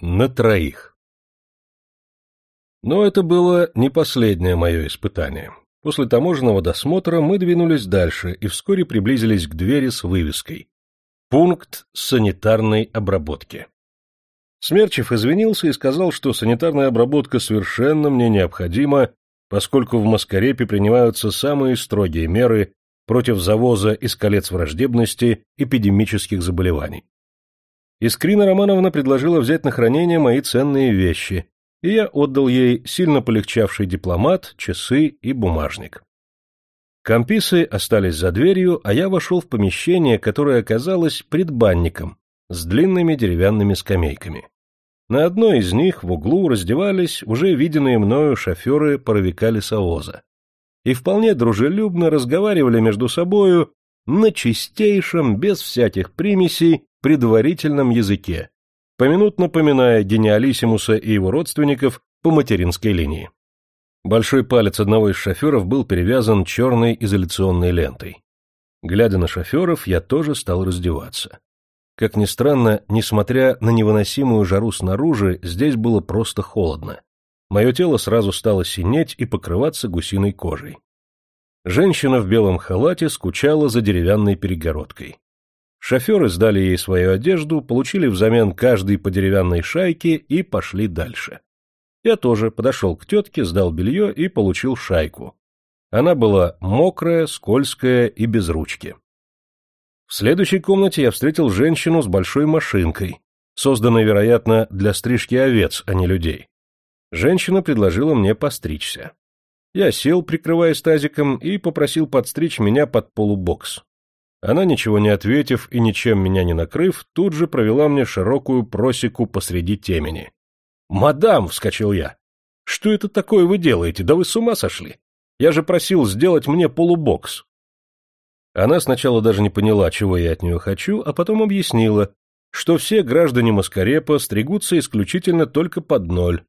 На троих. Но это было не последнее мое испытание. После таможенного досмотра мы двинулись дальше и вскоре приблизились к двери с вывеской «Пункт санитарной обработки». Смерчев извинился и сказал, что санитарная обработка совершенно мне необходима, поскольку в Маскарепе принимаются самые строгие меры против завоза из колец враждебности эпидемических заболеваний. Искрина Романовна предложила взять на хранение мои ценные вещи, и я отдал ей сильно полегчавший дипломат, часы и бумажник. Комписы остались за дверью, а я вошел в помещение, которое оказалось предбанником с длинными деревянными скамейками. На одной из них в углу раздевались уже виденные мною шоферы паровика лесовоза и вполне дружелюбно разговаривали между собою на чистейшем, без всяких примесей, предварительном языке, поминутно поминая гениалиссимуса и его родственников по материнской линии. Большой палец одного из шоферов был перевязан черной изоляционной лентой. Глядя на шоферов, я тоже стал раздеваться. Как ни странно, несмотря на невыносимую жару снаружи, здесь было просто холодно. Мое тело сразу стало синеть и покрываться гусиной кожей. Женщина в белом халате скучала за деревянной перегородкой. Шоферы сдали ей свою одежду, получили взамен каждый по деревянной шайке и пошли дальше. Я тоже подошел к тетке, сдал белье и получил шайку. Она была мокрая, скользкая и без ручки. В следующей комнате я встретил женщину с большой машинкой, созданной, вероятно, для стрижки овец, а не людей. Женщина предложила мне постричься. Я сел, прикрываясь тазиком, и попросил подстричь меня под полубокс. Она, ничего не ответив и ничем меня не накрыв, тут же провела мне широкую просеку посреди темени. «Мадам!» — вскочил я. «Что это такое вы делаете? Да вы с ума сошли! Я же просил сделать мне полубокс!» Она сначала даже не поняла, чего я от нее хочу, а потом объяснила, что все граждане Маскарепа стригутся исключительно только под ноль,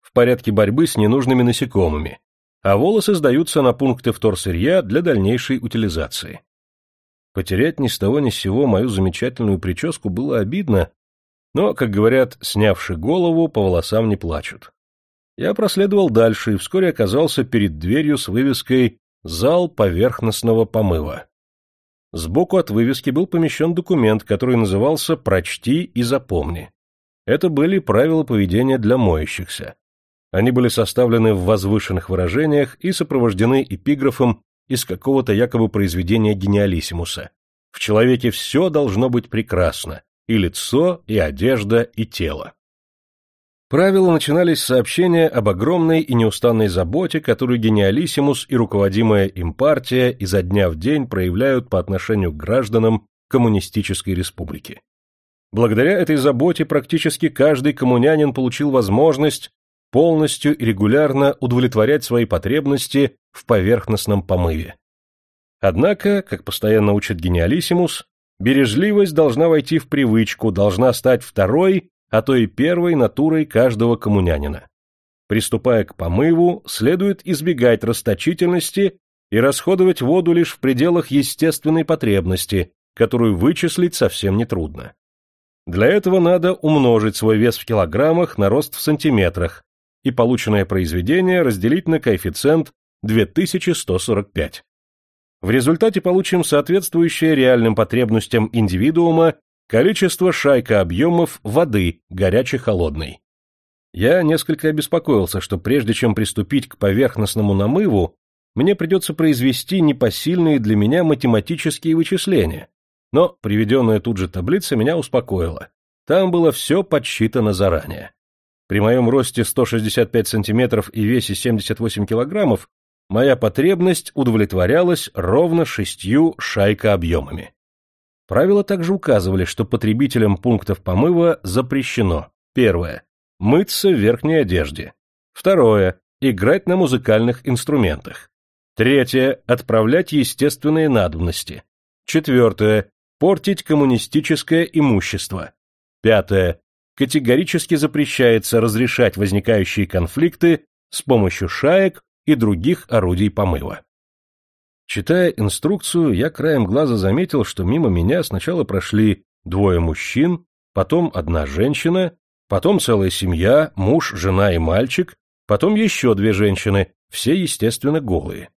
в порядке борьбы с ненужными насекомыми, а волосы сдаются на пункты вторсырья для дальнейшей утилизации. Потерять ни с того ни с сего мою замечательную прическу было обидно, но, как говорят, снявши голову, по волосам не плачут. Я проследовал дальше и вскоре оказался перед дверью с вывеской «Зал поверхностного помыва». Сбоку от вывески был помещен документ, который назывался «Прочти и запомни». Это были правила поведения для моющихся. Они были составлены в возвышенных выражениях и сопровождены эпиграфом из какого-то якобы произведения гениалиссимуса. В человеке все должно быть прекрасно, и лицо, и одежда, и тело. Правила начинались с сообщения об огромной и неустанной заботе, которую гениалиссимус и руководимая им партия изо дня в день проявляют по отношению к гражданам коммунистической республики. Благодаря этой заботе практически каждый коммунянин получил возможность полностью и регулярно удовлетворять свои потребности в поверхностном помыве. Однако, как постоянно учит гениалиссимус, бережливость должна войти в привычку, должна стать второй, а то и первой натурой каждого коммунянина. Приступая к помыву, следует избегать расточительности и расходовать воду лишь в пределах естественной потребности, которую вычислить совсем нетрудно. Для этого надо умножить свой вес в килограммах на рост в сантиметрах, и полученное произведение разделить на коэффициент 2145. В результате получим соответствующее реальным потребностям индивидуума количество шайка объемов воды, горячей-холодной. Я несколько обеспокоился, что прежде чем приступить к поверхностному намыву, мне придется произвести непосильные для меня математические вычисления. Но приведенная тут же таблица меня успокоила. Там было все подсчитано заранее. При моем росте 165 сантиметров и весе 78 килограммов моя потребность удовлетворялась ровно шестью шайка-объемами. Правила также указывали, что потребителям пунктов помыва запрещено. Первое – мыться в верхней одежде, второе – играть на музыкальных инструментах, третье – отправлять естественные надобности, четвертое – портить коммунистическое имущество, пятое категорически запрещается разрешать возникающие конфликты с помощью шаек и других орудий помыва. Читая инструкцию, я краем глаза заметил, что мимо меня сначала прошли двое мужчин, потом одна женщина, Потом целая семья, муж, жена и мальчик, потом еще две женщины, все, естественно, голые.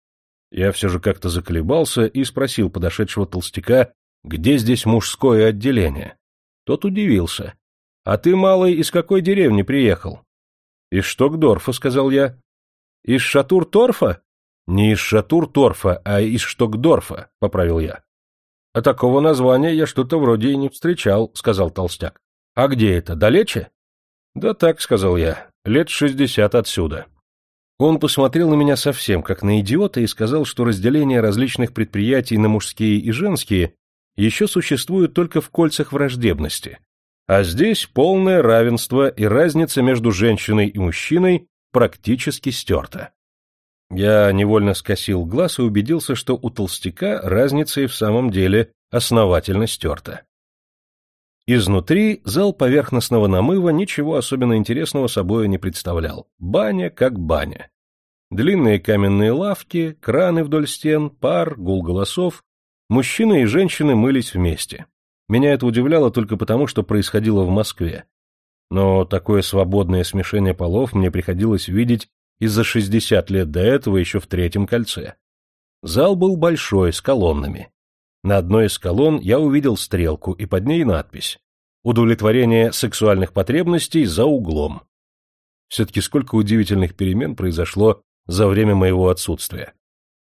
Я все же как-то заколебался и спросил подошедшего толстяка, где здесь мужское отделение. Тот удивился. — А ты, малый, из какой деревни приехал? — Из Штокдорфа, — сказал я. — Из Шатур-Торфа? — Не из Шатур-Торфа, а из Штокдорфа, — поправил я. — А такого названия я что-то вроде и не встречал, — сказал толстяк. — А где это, далече? — Да так, — сказал я, — лет шестьдесят отсюда. Он посмотрел на меня совсем как на идиота и сказал, что разделение различных предприятий на мужские и женские еще существует только в кольцах враждебности, а здесь полное равенство и разница между женщиной и мужчиной практически стерта. Я невольно скосил глаз и убедился, что у толстяка разница и в самом деле основательно стерта. Изнутри зал поверхностного намыва ничего особенно интересного собой не представлял. Баня как баня. Длинные каменные лавки, краны вдоль стен, пар, гул голосов, Мужчины и женщины мылись вместе. Меня это удивляло только потому, что происходило в Москве. Но такое свободное смешение полов мне приходилось видеть и за 60 лет до этого еще в третьем кольце. Зал был большой, с колоннами. На одной из колонн я увидел стрелку и под ней надпись «Удовлетворение сексуальных потребностей за углом». Все-таки сколько удивительных перемен произошло за время моего отсутствия.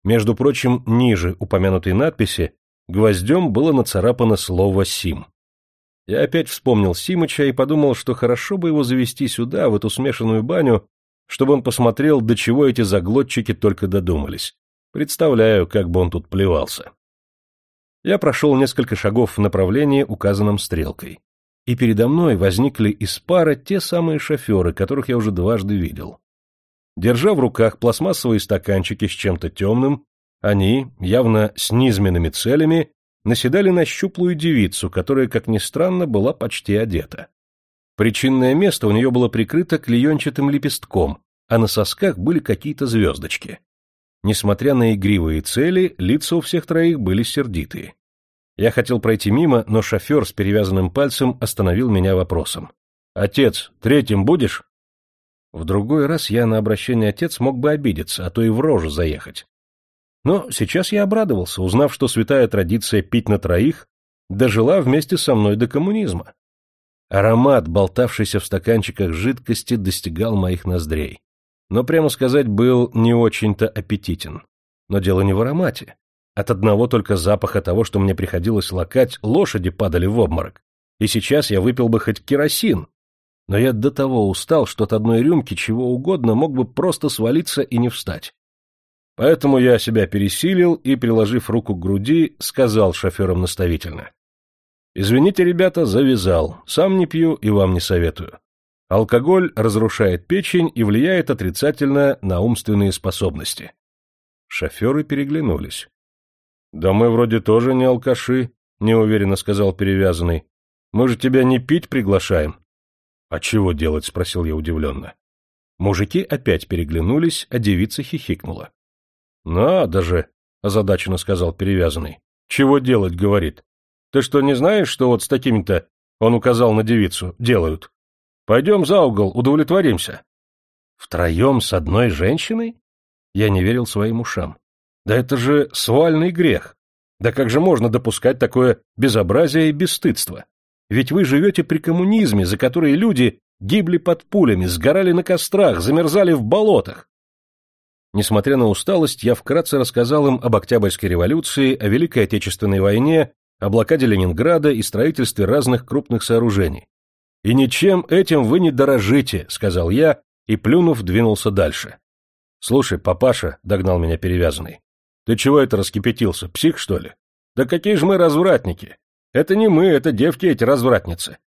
Между прочим, ниже упомянутой надписи гвоздем было нацарапано слово «Сим». Я опять вспомнил Симыча и подумал, что хорошо бы его завести сюда, в эту смешанную баню, чтобы он посмотрел, до чего эти заглотчики только додумались. Представляю, как бы он тут плевался. Я прошел несколько шагов в направлении, указанном стрелкой. И передо мной возникли из пара те самые шоферы, которых я уже дважды видел. Держа в руках пластмассовые стаканчики с чем-то темным, они, явно с низменными целями, наседали на щуплую девицу, которая, как ни странно, была почти одета. Причинное место у нее было прикрыто клеенчатым лепестком, а на сосках были какие-то звездочки. Несмотря на игривые цели, лица у всех троих были сердитые. Я хотел пройти мимо, но шофер с перевязанным пальцем остановил меня вопросом. «Отец, третьим будешь?» В другой раз я на обращение отец мог бы обидеться, а то и в рожу заехать. Но сейчас я обрадовался, узнав, что святая традиция пить на троих дожила вместе со мной до коммунизма. Аромат, болтавшийся в стаканчиках жидкости, достигал моих ноздрей. Но, прямо сказать, был не очень-то аппетитен. Но дело не в аромате. От одного только запаха того, что мне приходилось лакать, лошади падали в обморок. И сейчас я выпил бы хоть керосин, но я до того устал, что от одной рюмки чего угодно мог бы просто свалиться и не встать. Поэтому я себя пересилил и, приложив руку к груди, сказал шоферам наставительно. «Извините, ребята, завязал. Сам не пью и вам не советую. Алкоголь разрушает печень и влияет отрицательно на умственные способности». Шоферы переглянулись. «Да мы вроде тоже не алкаши», — неуверенно сказал перевязанный. «Мы же тебя не пить приглашаем». «А чего делать?» — спросил я удивленно. Мужики опять переглянулись, а девица хихикнула. «Надо же!» — озадаченно сказал перевязанный. «Чего делать?» — говорит. «Ты что, не знаешь, что вот с такими-то, — он указал на девицу, — делают? Пойдем за угол, удовлетворимся». «Втроем с одной женщиной?» Я не верил своим ушам. «Да это же свальный грех! Да как же можно допускать такое безобразие и бесстыдство?» Ведь вы живете при коммунизме, за который люди гибли под пулями, сгорали на кострах, замерзали в болотах. Несмотря на усталость, я вкратце рассказал им об Октябрьской революции, о Великой Отечественной войне, о блокаде Ленинграда и строительстве разных крупных сооружений. «И ничем этим вы не дорожите», — сказал я, и, плюнув, двинулся дальше. «Слушай, папаша», — догнал меня перевязанный, — «ты чего это раскипятился, псих, что ли? Да какие же мы развратники! Это не мы, это девки эти развратницы.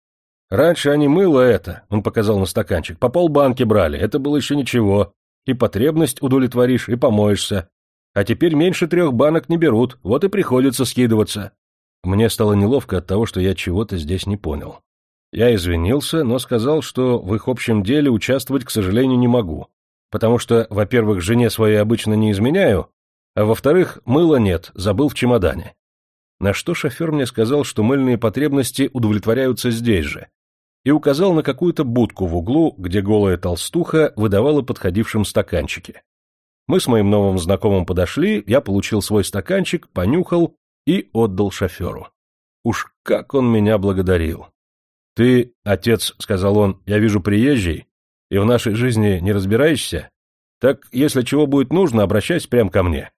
Раньше они мыло это, он показал на стаканчик, по полбанки брали, это было еще ничего. И потребность удовлетворишь, и помоешься. А теперь меньше трех банок не берут, вот и приходится скидываться. Мне стало неловко от того, что я чего-то здесь не понял. Я извинился, но сказал, что в их общем деле участвовать, к сожалению, не могу. Потому что, во-первых, жене своей обычно не изменяю, а во-вторых, мыла нет, забыл в чемодане. На что шофер мне сказал, что мыльные потребности удовлетворяются здесь же. И указал на какую-то будку в углу, где голая толстуха выдавала подходившим стаканчики. Мы с моим новым знакомым подошли, я получил свой стаканчик, понюхал и отдал шоферу. Уж как он меня благодарил. — Ты, отец, — сказал он, — я вижу приезжий, и в нашей жизни не разбираешься? Так, если чего будет нужно, обращайся прямо ко мне.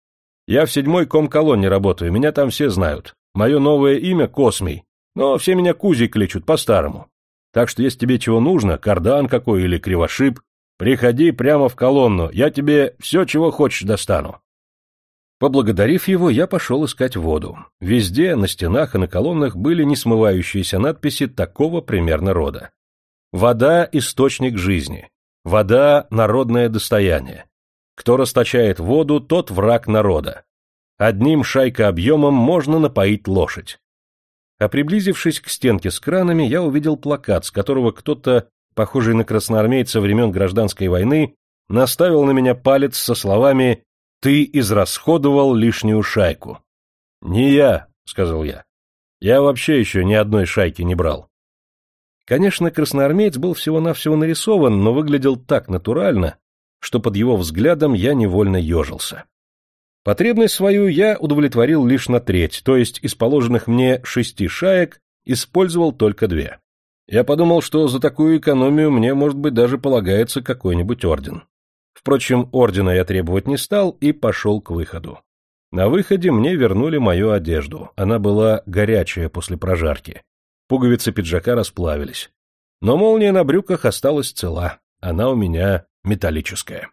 Я в седьмой ком-колонне работаю, меня там все знают. Мое новое имя — Космий, но все меня Кузей кличут по-старому. Так что если тебе чего нужно, кардан какой или кривошип, приходи прямо в колонну, я тебе все, чего хочешь, достану. Поблагодарив его, я пошел искать воду. Везде, на стенах и на колоннах были несмывающиеся надписи такого примерно рода. Вода – источник жизни. Вода – народное достояние. Кто расточает воду, тот враг народа. Одним шайка объемом можно напоить лошадь. А приблизившись к стенке с кранами, я увидел плакат, с которого кто-то, похожий на красноармейца времен гражданской войны, наставил на меня палец со словами «Ты израсходовал лишнюю шайку». «Не я», — сказал я. «Я вообще еще ни одной шайки не брал». Конечно, красноармеец был всего-навсего нарисован, но выглядел так натурально, что под его взглядом я невольно ежился. Потребность свою я удовлетворил лишь на треть, то есть из положенных мне шести шаек использовал только две. Я подумал, что за такую экономию мне, может быть, даже полагается какой-нибудь орден. Впрочем, ордена я требовать не стал и пошел к выходу. На выходе мне вернули мою одежду, она была горячая после прожарки. Пуговицы пиджака расплавились. Но молния на брюках осталась цела, она у меня металлическая.